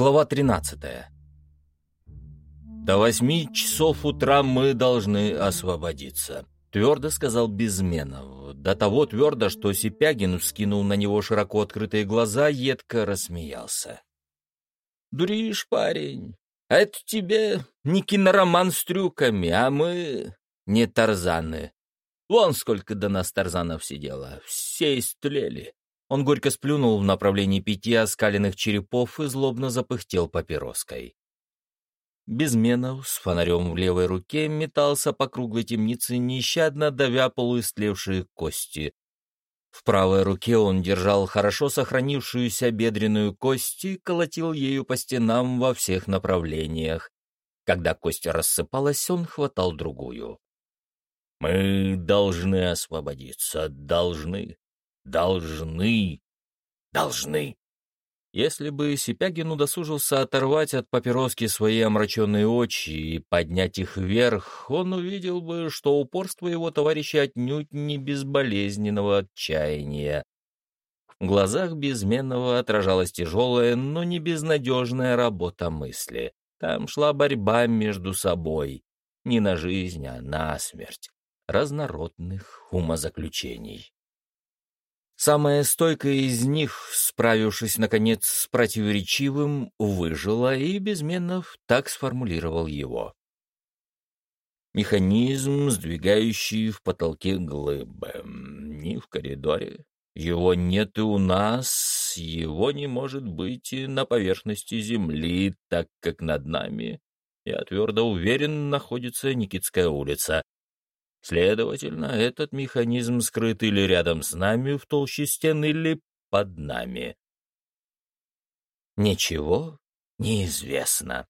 Глава 13. «До восьми часов утра мы должны освободиться», — твердо сказал Безменов. До того твердо, что Сипягин вскинул на него широко открытые глаза, едко рассмеялся. «Дуришь, парень, а это тебе не кинороман с трюками, а мы не Тарзаны. Вон сколько до нас Тарзанов сидело, все истлели. Он горько сплюнул в направлении пяти оскаленных черепов и злобно запыхтел папироской. Безменов с фонарем в левой руке метался по круглой темнице, нещадно давя полуистлевшие кости. В правой руке он держал хорошо сохранившуюся бедренную кость и колотил ею по стенам во всех направлениях. Когда кость рассыпалась, он хватал другую. «Мы должны освободиться, должны должны, должны. Если бы Сипягин удосужился оторвать от папироски свои омраченные очи и поднять их вверх, он увидел бы, что упорство его товарища отнюдь не безболезненного отчаяния. В глазах безменного отражалась тяжелая, но не безнадежная работа мысли. Там шла борьба между собой, не на жизнь, а на смерть, разнородных умозаключений. Самая стойкая из них, справившись, наконец, с противоречивым, выжила, и Безменов так сформулировал его. Механизм, сдвигающий в потолке глыбы. Не в коридоре. Его нет и у нас, его не может быть и на поверхности Земли, так как над нами, я твердо уверен, находится Никитская улица, Следовательно, этот механизм скрыт или рядом с нами в толще стен, или под нами. Ничего неизвестно.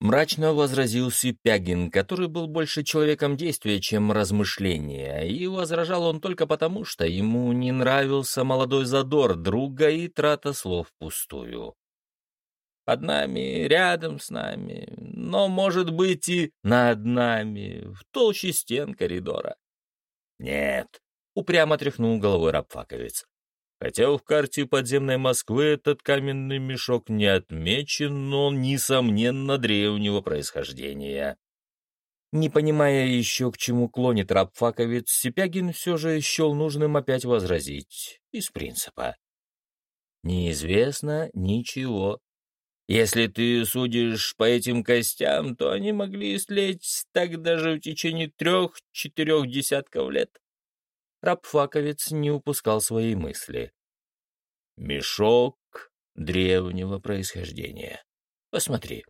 Мрачно возразил Сипягин, который был больше человеком действия, чем размышления, и возражал он только потому, что ему не нравился молодой задор друга и трата слов пустую под нами, рядом с нами, но, может быть, и над нами, в толще стен коридора. Нет, упрямо тряхнул головой рабфаковец. Хотя в карте подземной Москвы этот каменный мешок не отмечен, но несомненно, древнего происхождения. Не понимая еще, к чему клонит рабфаковец, Сипягин все же счел нужным опять возразить, из принципа. Неизвестно ничего если ты судишь по этим костям, то они могли истлеть так даже в течение трех-четырех десятков лет. Рабфаковец не упускал свои мысли. Мешок древнего происхождения. Посмотри.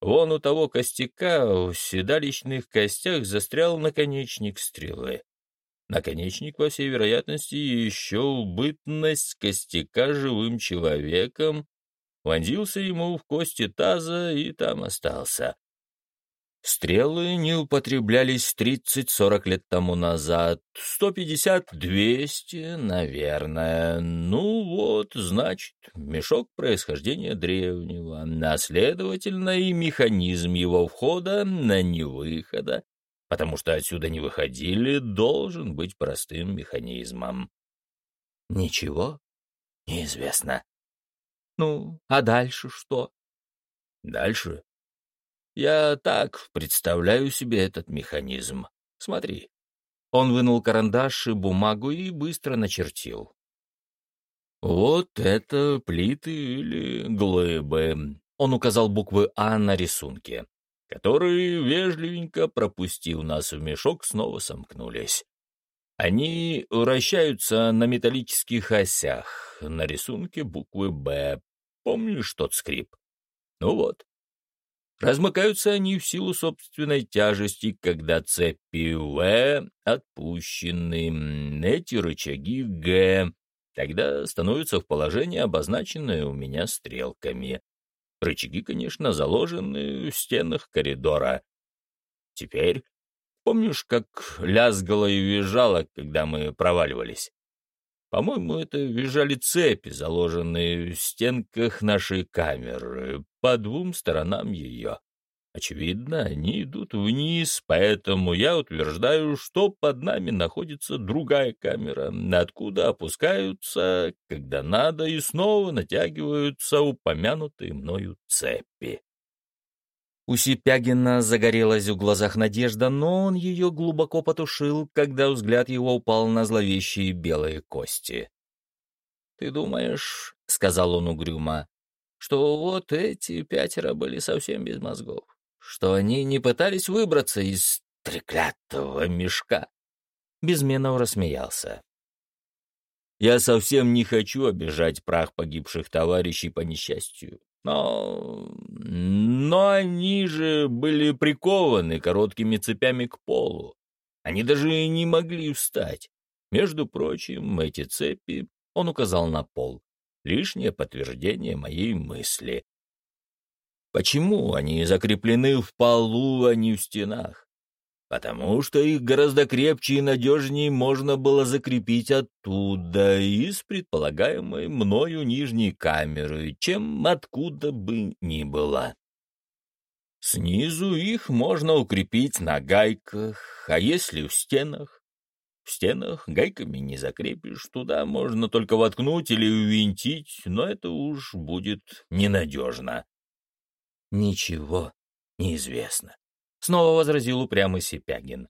Вон у того костяка в седалищных костях застрял наконечник стрелы. Наконечник, по всей вероятности, еще в бытность костяка живым человеком вонзился ему в кости таза и там остался. Стрелы не употреблялись 30-40 лет тому назад, 150-200, наверное. Ну вот, значит, мешок происхождения древнего, а следовательно и механизм его входа на невыхода, потому что отсюда не выходили, должен быть простым механизмом. Ничего неизвестно. Ну, а дальше что? Дальше? Я так представляю себе этот механизм. Смотри. Он вынул карандаш и бумагу и быстро начертил. Вот это плиты или глыбы. Он указал буквы А на рисунке, которые, вежливенько пропустив нас в мешок, снова сомкнулись. Они вращаются на металлических осях, на рисунке буквы «Б», Помнишь тот скрип? Ну вот. Размыкаются они в силу собственной тяжести, когда цепи В отпущены, эти рычаги Г тогда становятся в положении, обозначенное у меня стрелками. Рычаги, конечно, заложены в стенах коридора. Теперь помнишь, как лязгало и визжало, когда мы проваливались? По-моему, это визжали цепи, заложенные в стенках нашей камеры, по двум сторонам ее. Очевидно, они идут вниз, поэтому я утверждаю, что под нами находится другая камера, откуда опускаются, когда надо, и снова натягиваются упомянутые мною цепи. У Сипягина загорелась в глазах надежда, но он ее глубоко потушил, когда взгляд его упал на зловещие белые кости. «Ты думаешь, — сказал он угрюмо, — что вот эти пятеро были совсем без мозгов? что они не пытались выбраться из треклятого мешка. Безменов рассмеялся. Я совсем не хочу обижать прах погибших товарищей по несчастью. Но... но они же были прикованы короткими цепями к полу. Они даже не могли встать. Между прочим, эти цепи, он указал на пол, лишнее подтверждение моей мысли. Почему они закреплены в полу, а не в стенах? Потому что их гораздо крепче и надежнее можно было закрепить оттуда, из предполагаемой мною нижней камеры, чем откуда бы ни было. Снизу их можно укрепить на гайках, а если в стенах? В стенах гайками не закрепишь, туда можно только воткнуть или увинтить, но это уж будет ненадежно. Ничего неизвестно. Снова возразил упрямый Сипягин.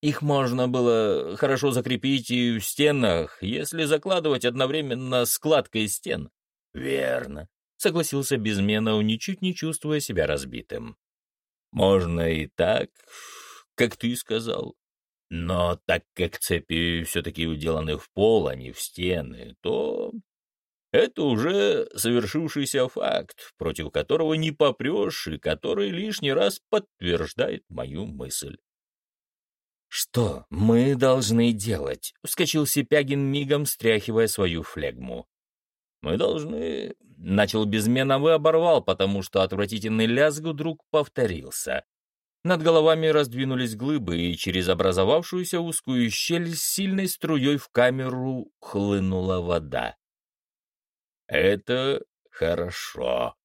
Их можно было хорошо закрепить и в стенах, если закладывать одновременно складкой стен. Верно, согласился Безменов, ничуть не чувствуя себя разбитым. Можно и так, как ты сказал. Но так как цепи все-таки уделаны в пол, а не в стены, то это уже совершившийся факт, против которого не попрешь и который лишний раз подтверждает мою мысль. «Что мы должны делать?» — вскочил Сипягин мигом, стряхивая свою флегму. «Мы должны...» — начал безменов и оборвал, потому что отвратительный лязг вдруг повторился. Над головами раздвинулись глыбы, и через образовавшуюся узкую щель с сильной струей в камеру хлынула вода. Это хорошо.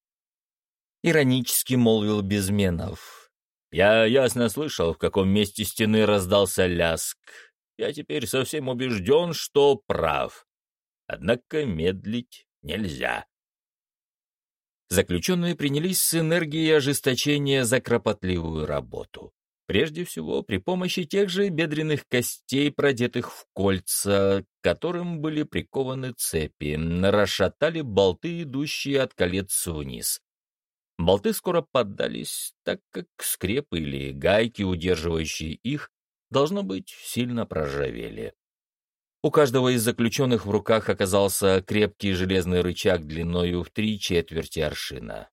Иронически молвил Безменов. Я ясно слышал, в каком месте стены раздался ляск. Я теперь совсем убежден, что прав. Однако медлить нельзя. Заключенные принялись с энергией ожесточения за кропотливую работу. Прежде всего, при помощи тех же бедренных костей, продетых в кольца, к которым были прикованы цепи, расшатали болты, идущие от колец вниз. Болты скоро поддались, так как скрепы или гайки, удерживающие их, должно быть, сильно проржавели. У каждого из заключенных в руках оказался крепкий железный рычаг длиною в три четверти аршина.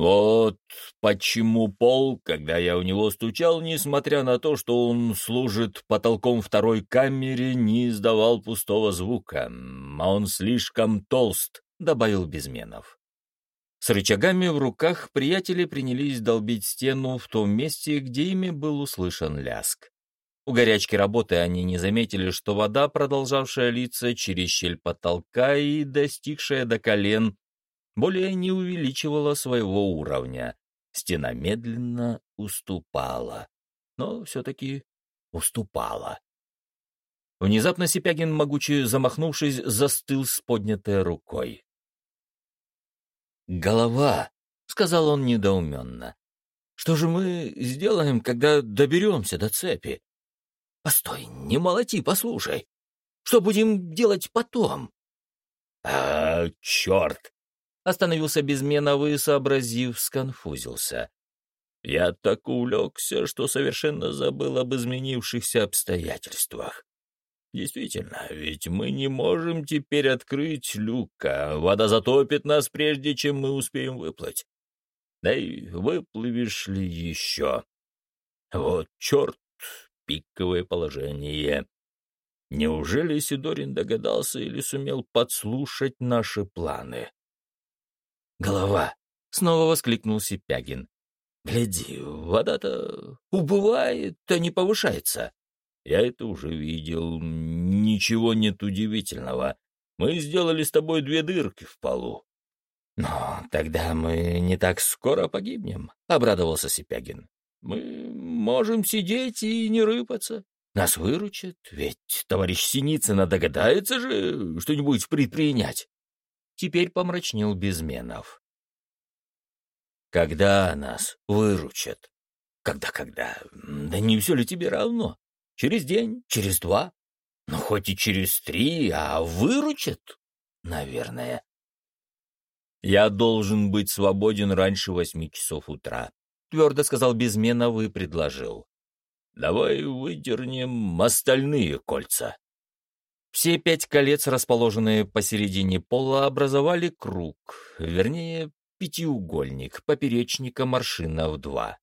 Вот почему пол, когда я у него стучал, несмотря на то, что он служит потолком второй камере, не издавал пустого звука, а он слишком толст, — добавил Безменов. С рычагами в руках приятели принялись долбить стену в том месте, где ими был услышан ляск. У горячки работы они не заметили, что вода, продолжавшая литься через щель потолка и достигшая до колен, более не увеличивала своего уровня. Стена медленно уступала, но все-таки уступала. Внезапно Сипягин, могучий замахнувшись, застыл с поднятой рукой. «Голова!» — сказал он недоуменно. «Что же мы сделаем, когда доберемся до цепи?» «Постой, не молоти, послушай. Что будем делать потом?» «А, черт!» Остановился Безменов и, сообразив, сконфузился. Я так увлекся, что совершенно забыл об изменившихся обстоятельствах. Действительно, ведь мы не можем теперь открыть люка. Вода затопит нас, прежде чем мы успеем выплыть. Да и выплывешь ли еще? Вот черт, пиковое положение. Неужели Сидорин догадался или сумел подслушать наши планы? Голова! Снова воскликнул Сипягин. Гляди, вода-то убывает, а не повышается. Я это уже видел. Ничего нет удивительного. Мы сделали с тобой две дырки в полу. «Но тогда мы не так скоро погибнем», — обрадовался Сипягин. «Мы можем сидеть и не рыпаться. Нас выручат, ведь товарищ Синицына догадается же что-нибудь предпринять». Теперь помрачнел Безменов. «Когда нас выручат?» «Когда-когда? Да не все ли тебе равно? Через день, через два? Ну, хоть и через три, а выручат, наверное». «Я должен быть свободен раньше восьми часов утра», — твердо сказал Безменов и предложил. «Давай выдернем остальные кольца». Все пять колец, расположенные посередине пола, образовали круг, вернее, пятиугольник, поперечника маршина в два.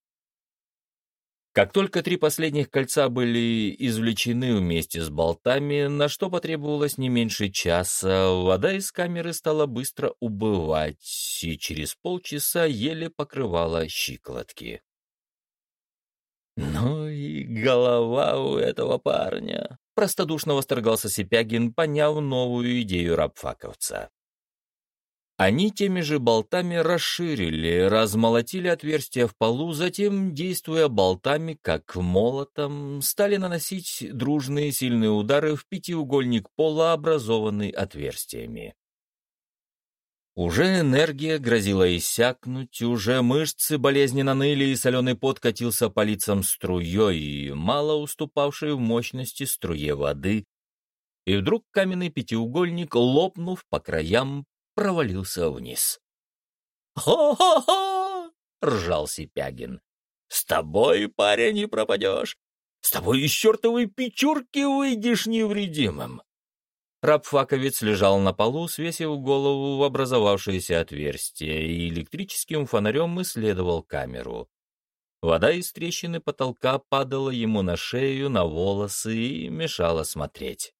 Как только три последних кольца были извлечены вместе с болтами, на что потребовалось не меньше часа, вода из камеры стала быстро убывать и через полчаса еле покрывала щиколотки. «Ну и голова у этого парня!» — простодушно восторгался Сипягин, поняв новую идею рабфаковца. Они теми же болтами расширили, размолотили отверстия в полу, затем, действуя болтами, как молотом, стали наносить дружные сильные удары в пятиугольник пола, образованный отверстиями. Уже энергия грозила иссякнуть, уже мышцы болезненно ныли, и соленый пот катился по лицам струей, мало уступавшей в мощности струе воды, и вдруг каменный пятиугольник, лопнув по краям, провалился вниз. «Хо-хо-хо!» — ржал Сипягин. «С тобой, парень, не пропадешь! С тобой из чертовой печурки выйдешь невредимым!» Рабфаковец лежал на полу, свесив голову в образовавшееся отверстие, и электрическим фонарем исследовал камеру. Вода из трещины потолка падала ему на шею, на волосы и мешала смотреть.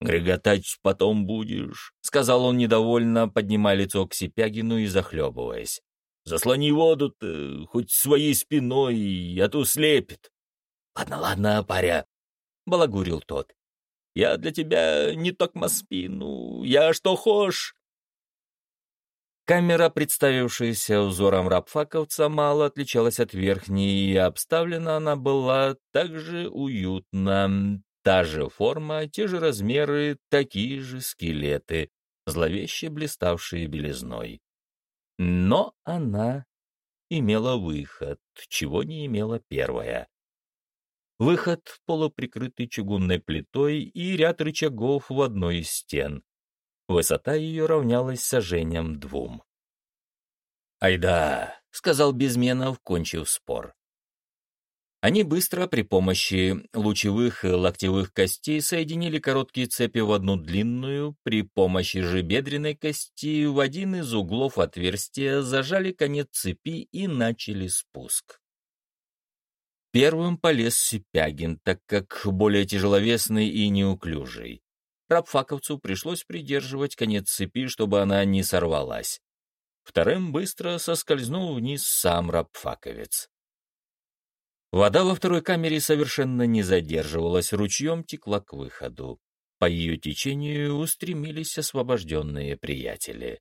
«Греготать потом будешь», — сказал он недовольно, поднимая лицо к Сипягину и захлебываясь. «Заслони воду-то хоть своей спиной, а то слепит». «Ладно, ладно, паря», — балагурил тот. «Я для тебя не токмо спину, я что хошь». Камера, представившаяся узором рабфаковца, мало отличалась от верхней, и обставлена она была также уютно, Та же форма, те же размеры, такие же скелеты, зловеще блиставшие белизной. Но она имела выход, чего не имела первая. Выход, полуприкрытый чугунной плитой и ряд рычагов в одной из стен. Высота ее равнялась сажениям двум. «Айда!» — сказал Безменов, кончив спор. Они быстро при помощи лучевых и локтевых костей соединили короткие цепи в одну длинную, при помощи же бедренной кости в один из углов отверстия зажали конец цепи и начали спуск. Первым полез Сипягин, так как более тяжеловесный и неуклюжий. Рабфаковцу пришлось придерживать конец цепи, чтобы она не сорвалась. Вторым быстро соскользнул вниз сам рабфаковец. Вода во второй камере совершенно не задерживалась, ручьем текла к выходу. По ее течению устремились освобожденные приятели.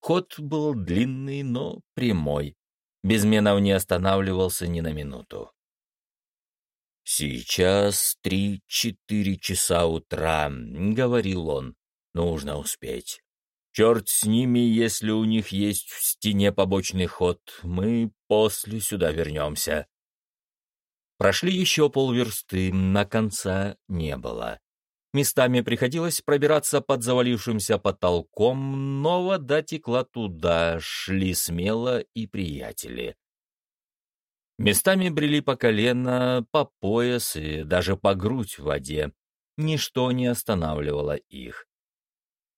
Ход был длинный, но прямой. Безменов не останавливался ни на минуту. «Сейчас три-четыре часа утра», — говорил он. «Нужно успеть. Черт с ними, если у них есть в стене побочный ход, мы после сюда вернемся. Прошли еще полверсты, на конца не было. Местами приходилось пробираться под завалившимся потолком, но вода текла туда, шли смело и приятели. Местами брели по колено, по пояс и даже по грудь в воде. Ничто не останавливало их.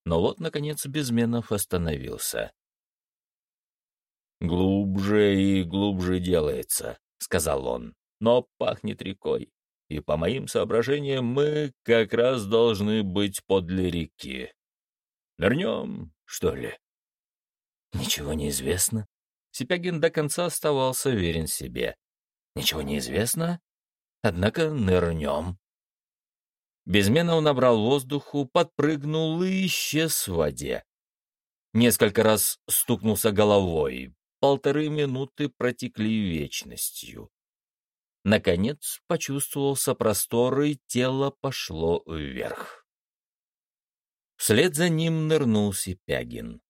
Но вот, наконец, Безменов остановился. «Глубже и глубже делается», — сказал он, — «но пахнет рекой, и, по моим соображениям, мы как раз должны быть подле реки. Нырнем, что ли?» «Ничего не известно». Сипягин до конца оставался верен себе. «Ничего не известно, однако нырнем». Безменов набрал воздуху, подпрыгнул и исчез в воде. Несколько раз стукнулся головой. Полторы минуты протекли вечностью. Наконец почувствовался простор, и тело пошло вверх. Вслед за ним нырнул Сипягин.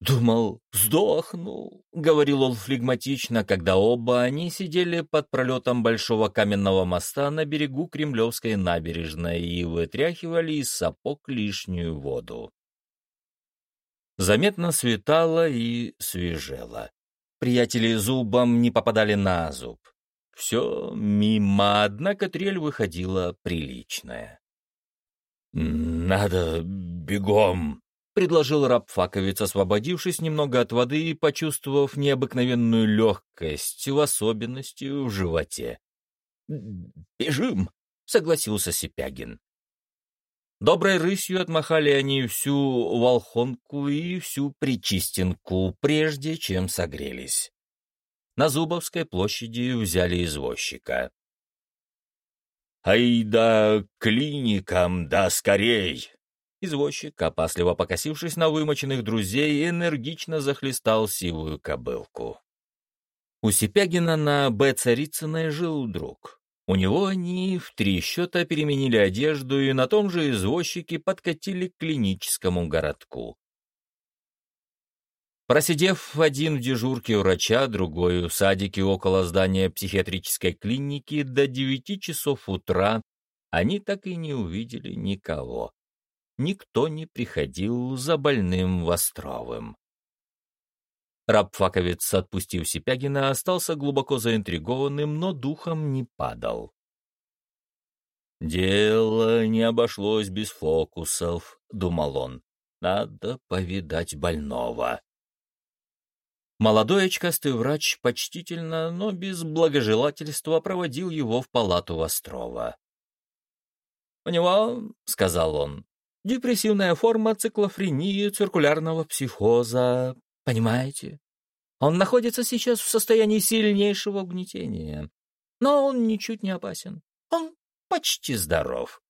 «Думал, сдохну», — говорил он флегматично, когда оба они сидели под пролетом большого каменного моста на берегу Кремлевской набережной и вытряхивали из сапог лишнюю воду. Заметно светало и свежело. Приятели зубом не попадали на зуб. Все мимо, однако трель выходила приличная. «Надо бегом», — предложил рабфаковец, освободившись немного от воды и почувствовав необыкновенную легкость, в особенности в животе. «Бежим», — согласился Сипягин. Доброй рысью отмахали они всю Волхонку и всю Причистенку, прежде чем согрелись. На Зубовской площади взяли извозчика. «Ай да клиникам, да скорей!» Извозчик, опасливо покосившись на вымоченных друзей, энергично захлестал сивую кобылку. У Сипягина на Б. Царицыной жил друг. У него они в три счета переменили одежду и на том же извозчике подкатили к клиническому городку. Просидев один в дежурке врача, другой в садике около здания психиатрической клиники до девяти часов утра, они так и не увидели никого. Никто не приходил за больным Востровым. Рабфаковец, отпустив Сипягина, остался глубоко заинтригованным, но духом не падал. «Дело не обошлось без фокусов», — думал он. «Надо повидать больного». Молодой очкастый врач почтительно, но без благожелательства проводил его в палату Вострова. «У него, — сказал он, — депрессивная форма циклофрении циркулярного психоза, понимаете? Он находится сейчас в состоянии сильнейшего угнетения, но он ничуть не опасен. Он почти здоров».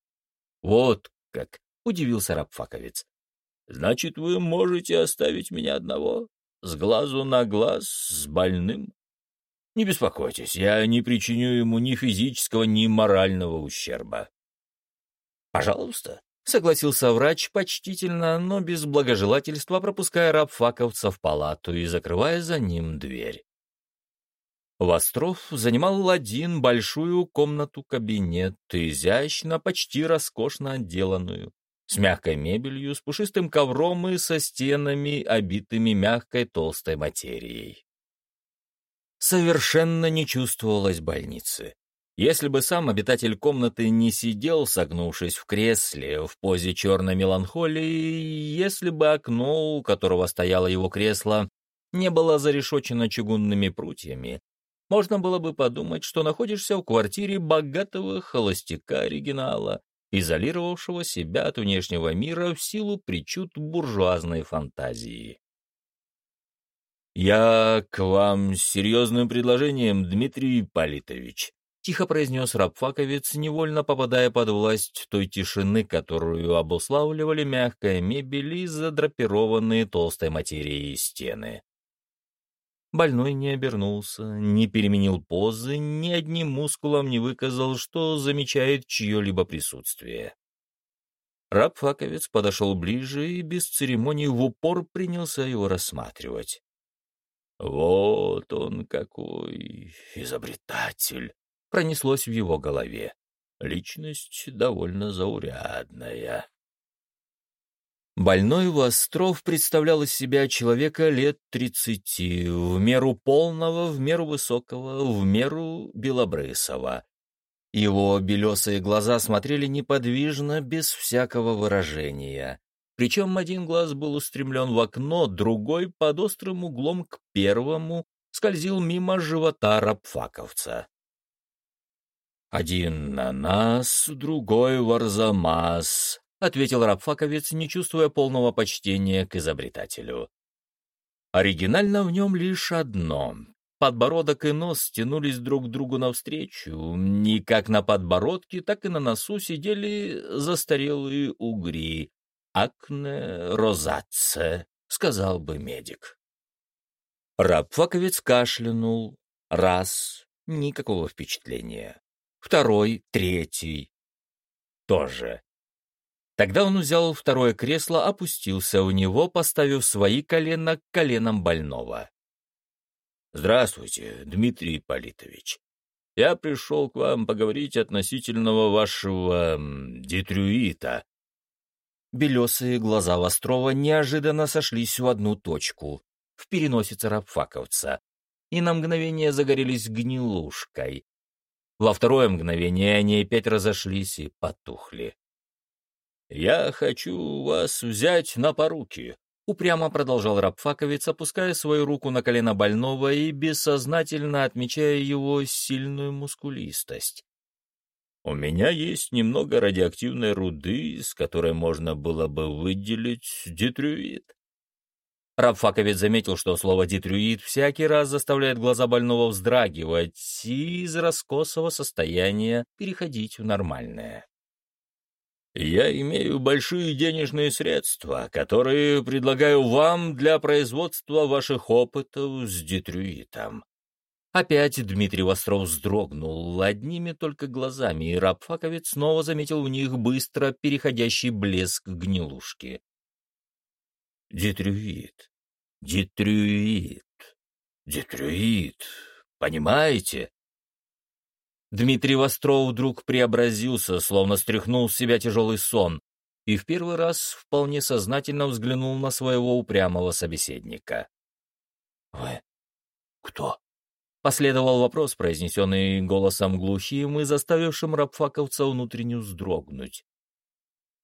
«Вот как!» — удивился Рабфаковец. «Значит, вы можете оставить меня одного?» с глазу на глаз с больным. Не беспокойтесь, я не причиню ему ни физического, ни морального ущерба. Пожалуйста, согласился врач почтительно, но без благожелательства, пропуская рабфаковца в палату и закрывая за ним дверь. Востров занимал один большую комнату-кабинет, изящно, почти роскошно отделанную с мягкой мебелью, с пушистым ковром и со стенами, обитыми мягкой толстой материей. Совершенно не чувствовалось больницы. Если бы сам обитатель комнаты не сидел, согнувшись в кресле, в позе черной меланхолии, если бы окно, у которого стояло его кресло, не было зарешочено чугунными прутьями, можно было бы подумать, что находишься в квартире богатого холостяка оригинала, изолировавшего себя от внешнего мира в силу причуд буржуазной фантазии. «Я к вам с серьезным предложением, Дмитрий Ипполитович», — тихо произнес рабфаковец, невольно попадая под власть той тишины, которую обуславливали мягкая мебель и задрапированные толстой материей стены. Больной не обернулся, не переменил позы, ни одним мускулом не выказал, что замечает чье-либо присутствие. Раб-факовец подошел ближе и без церемоний в упор принялся его рассматривать. «Вот он какой изобретатель!» — пронеслось в его голове. «Личность довольно заурядная». Больной Востров представлял из себя человека лет тридцати, в меру полного, в меру высокого, в меру белобрысого. Его белесые глаза смотрели неподвижно, без всякого выражения. Причем один глаз был устремлен в окно, другой под острым углом к первому скользил мимо живота рабфаковца. «Один на нас, другой в Арзамас», — ответил рабфаковец, не чувствуя полного почтения к изобретателю. Оригинально в нем лишь одно. Подбородок и нос стянулись друг к другу навстречу. И как на подбородке, так и на носу сидели застарелые угри, акне розаце, сказал бы медик. Рабфаковец кашлянул. Раз — никакого впечатления. Второй, третий — тоже. Тогда он взял второе кресло, опустился у него, поставив свои колена к коленам больного. «Здравствуйте, Дмитрий Политович. Я пришел к вам поговорить относительно вашего детрюита». Белесые глаза Вострова неожиданно сошлись в одну точку, в переносице рабфаковца, и на мгновение загорелись гнилушкой. Во второе мгновение они опять разошлись и потухли. «Я хочу вас взять на поруки», — упрямо продолжал Рабфаковец, опуская свою руку на колено больного и бессознательно отмечая его сильную мускулистость. «У меня есть немного радиоактивной руды, с которой можно было бы выделить детрюит. Рабфаковец заметил, что слово «детрюит» всякий раз заставляет глаза больного вздрагивать и из раскосого состояния переходить в нормальное. «Я имею большие денежные средства, которые предлагаю вам для производства ваших опытов с детрюитом». Опять Дмитрий Востров вздрогнул одними только глазами, и Рабфаковец снова заметил в них быстро переходящий блеск гнилушки. Детрюит. Детрюит. Детрюит. Понимаете? Дмитрий Востров вдруг преобразился, словно стряхнул с себя тяжелый сон, и в первый раз вполне сознательно взглянул на своего упрямого собеседника. «Вы кто?» — последовал вопрос, произнесенный голосом глухим и заставившим рабфаковца внутренне вздрогнуть.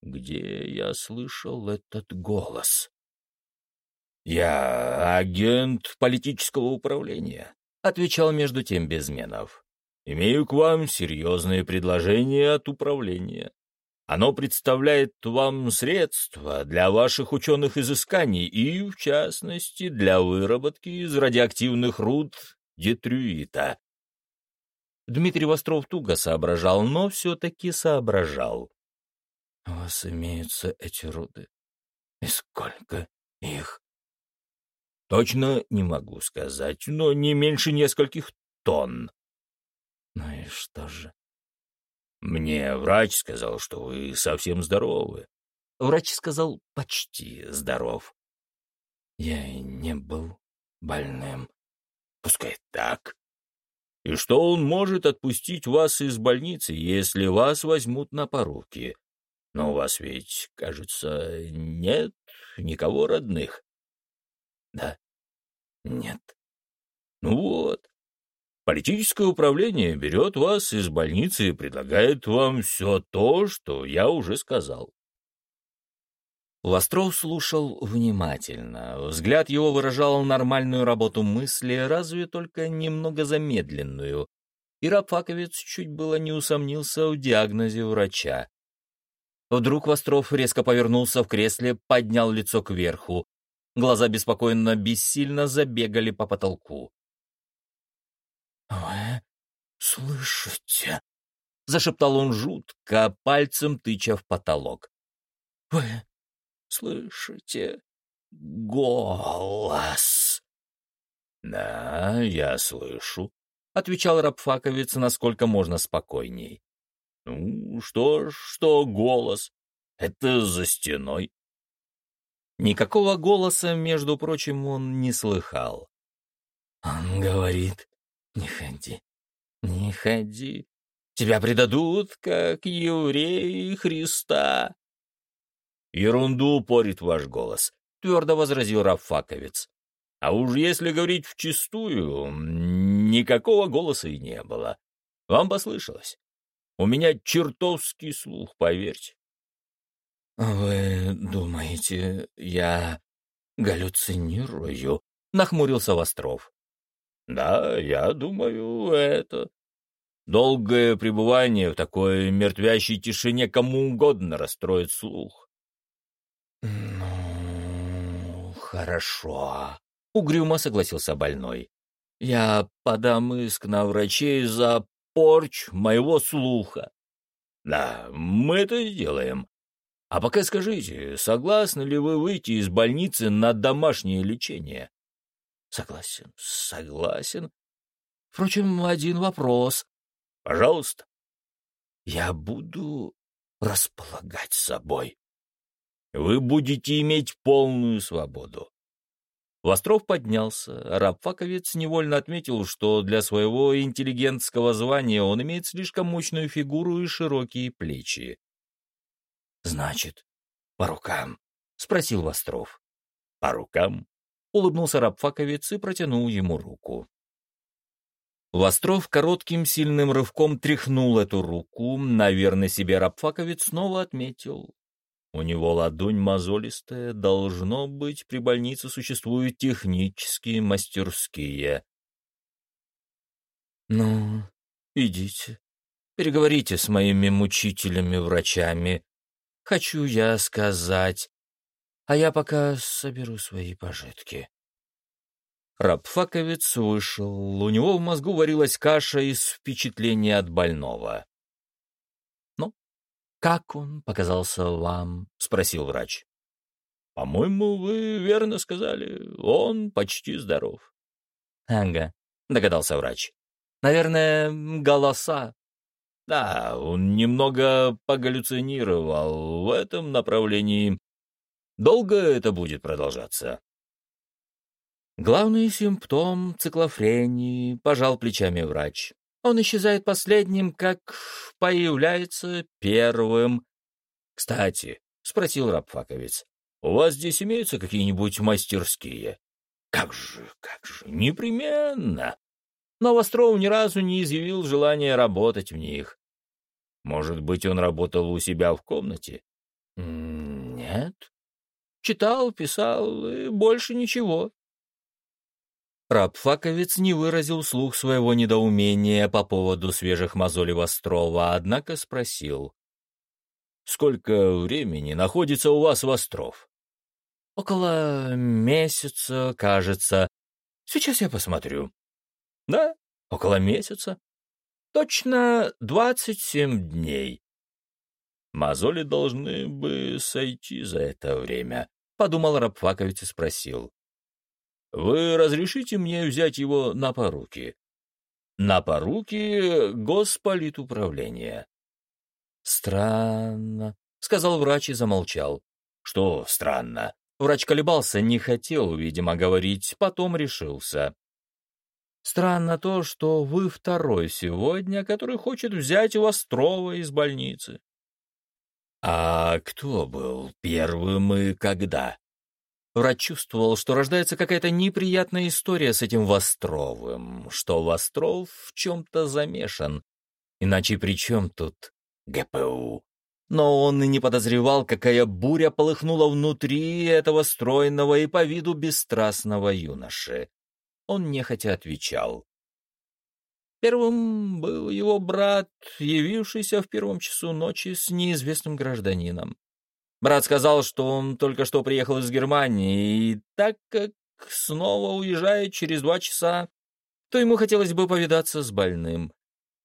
«Где я слышал этот голос?» «Я агент политического управления», — отвечал между тем Безменов. «Имею к вам серьезные предложения от управления. Оно представляет вам средства для ваших ученых изысканий и, в частности, для выработки из радиоактивных руд детрюита». Дмитрий Востров туго соображал, но все-таки соображал. «У вас имеются эти руды? И сколько их?» Точно не могу сказать, но не меньше нескольких тонн. Ну и что же? Мне врач сказал, что вы совсем здоровы. Врач сказал, почти здоров. Я и не был больным. Пускай так. И что он может отпустить вас из больницы, если вас возьмут на поруки? Но у вас ведь, кажется, нет никого родных. Да, нет. Ну вот. Политическое управление берет вас из больницы и предлагает вам все то, что я уже сказал. Востров слушал внимательно. Взгляд его выражал нормальную работу мысли, разве только немного замедленную. И Рапаковец чуть было не усомнился в диагнозе врача. Вдруг Востров резко повернулся в кресле, поднял лицо кверху. Глаза беспокойно, бессильно забегали по потолку. «Вы слышите?» — зашептал он жутко, пальцем тыча в потолок. «Вы слышите голос?» «Да, я слышу», — отвечал Рабфаковец насколько можно спокойней. «Ну, что ж, что голос? Это за стеной. Никакого голоса, между прочим, он не слыхал. Он говорит, не ходи, не ходи, тебя предадут, как евреи Христа. Ерунду порит ваш голос, твердо возразил Рафаковец. А уж если говорить вчистую, никакого голоса и не было. Вам послышалось. У меня чертовский слух, поверьте. «Вы думаете, я галлюцинирую?» — нахмурился Востров. «Да, я думаю, это...» Долгое пребывание в такой мертвящей тишине кому угодно расстроит слух. «Ну, хорошо», — угрюмо согласился больной. «Я подам иск на врачей за порч моего слуха». «Да, мы это сделаем. А пока скажите, согласны ли вы выйти из больницы на домашнее лечение? Согласен, согласен. Впрочем, один вопрос. Пожалуйста. Я буду располагать собой. Вы будете иметь полную свободу. Востров поднялся. Рабфаковец невольно отметил, что для своего интеллигентского звания он имеет слишком мощную фигуру и широкие плечи. «Значит, по рукам?» — спросил Востров. «По рукам?» — улыбнулся Рабфаковец и протянул ему руку. Востров коротким сильным рывком тряхнул эту руку, наверное, себе Рабфаковец снова отметил. У него ладонь мозолистая, должно быть, при больнице существуют технические мастерские. «Ну, идите, переговорите с моими мучителями-врачами. Хочу я сказать, а я пока соберу свои пожитки». Рабфаковец вышел, у него в мозгу варилась каша из впечатления от больного. «Как он показался вам?» — спросил врач. «По-моему, вы верно сказали. Он почти здоров». «Ага», — догадался врач. «Наверное, голоса». «Да, он немного погаллюцинировал в этом направлении. Долго это будет продолжаться?» «Главный симптом циклофрении», — пожал плечами врач. Он исчезает последним, как появляется первым. — Кстати, — спросил Рабфаковец, — у вас здесь имеются какие-нибудь мастерские? — Как же, как же, непременно. Но Востров ни разу не изъявил желания работать в них. Может быть, он работал у себя в комнате? — Нет. Читал, писал, и больше ничего. Рабфаковец не выразил слух своего недоумения по поводу свежих мозолей Вострова, однако спросил. «Сколько времени находится у вас Востров?» «Около месяца, кажется. Сейчас я посмотрю». «Да, около месяца. Точно двадцать семь дней». «Мозоли должны бы сойти за это время», — подумал Рабфаковец и спросил. Вы разрешите мне взять его на поруки? На поруки госполитуправления. Странно, сказал врач и замолчал. Что странно? Врач колебался, не хотел, видимо, говорить, потом решился. Странно то, что вы второй сегодня, который хочет взять у Острова из больницы. А кто был первым и когда? Врач чувствовал, что рождается какая-то неприятная история с этим Востровым, что Востров в чем-то замешан. Иначе при чем тут ГПУ? Но он и не подозревал, какая буря полыхнула внутри этого стройного и по виду бесстрастного юноши. Он нехотя отвечал. Первым был его брат, явившийся в первом часу ночи с неизвестным гражданином. Брат сказал, что он только что приехал из Германии, и так как снова уезжает через два часа, то ему хотелось бы повидаться с больным.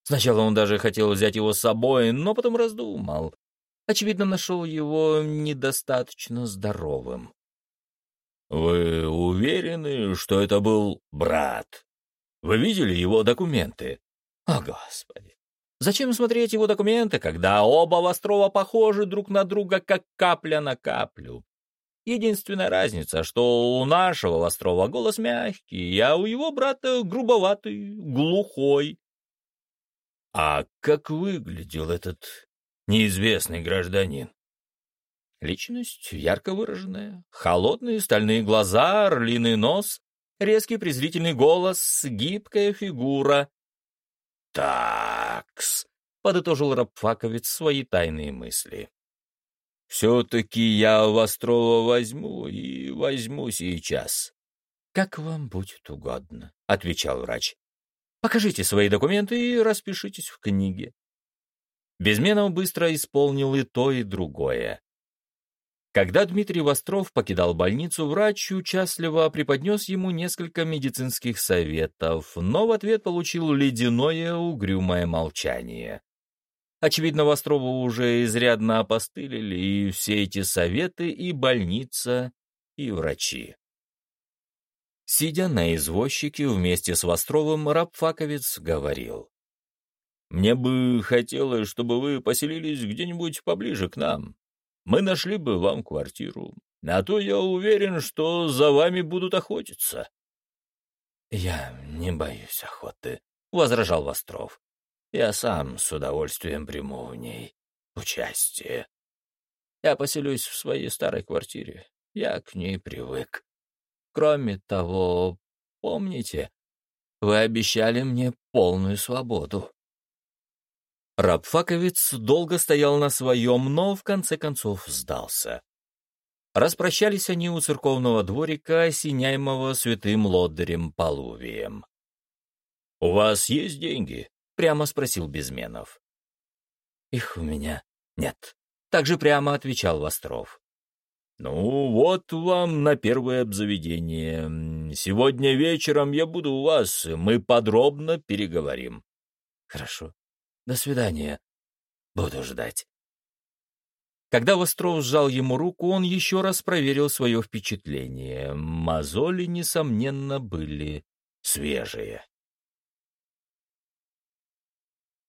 Сначала он даже хотел взять его с собой, но потом раздумал. Очевидно, нашел его недостаточно здоровым. «Вы уверены, что это был брат? Вы видели его документы?» «О, Господи! Зачем смотреть его документы, когда оба Вострова похожи друг на друга, как капля на каплю? Единственная разница, что у нашего Вострова голос мягкий, а у его брата грубоватый, глухой. А как выглядел этот неизвестный гражданин? Личность ярко выраженная, холодные стальные глаза, орлиный нос, резкий презрительный голос, гибкая фигура, «Такс», — подытожил Рабфаковец свои тайные мысли. «Все-таки я Вострова возьму и возьму сейчас». «Как вам будет угодно», — отвечал врач. «Покажите свои документы и распишитесь в книге». Безменов быстро исполнил и то, и другое. Когда Дмитрий Востров покидал больницу, врач участливо преподнес ему несколько медицинских советов, но в ответ получил ледяное угрюмое молчание. Очевидно, Вострова уже изрядно опостылили и все эти советы, и больница, и врачи. Сидя на извозчике вместе с Востровым, рабфаковец говорил. «Мне бы хотелось, чтобы вы поселились где-нибудь поближе к нам. Мы нашли бы вам квартиру. А то я уверен, что за вами будут охотиться». «Я не боюсь охоты», — возражал Востров. «Я сам с удовольствием приму в ней участие. Я поселюсь в своей старой квартире. Я к ней привык. Кроме того, помните, вы обещали мне полную свободу. Рабфаковец долго стоял на своем, но в конце концов сдался. Распрощались они у церковного дворика, осеняемого святым лодырем Полувием. «У вас есть деньги?» — прямо спросил Безменов. «Их у меня нет», — также прямо отвечал Востров. «Ну, вот вам на первое обзаведение. Сегодня вечером я буду у вас, мы подробно переговорим». «Хорошо. До свидания. Буду ждать». Когда Востров сжал ему руку, он еще раз проверил свое впечатление. Мозоли, несомненно, были свежие.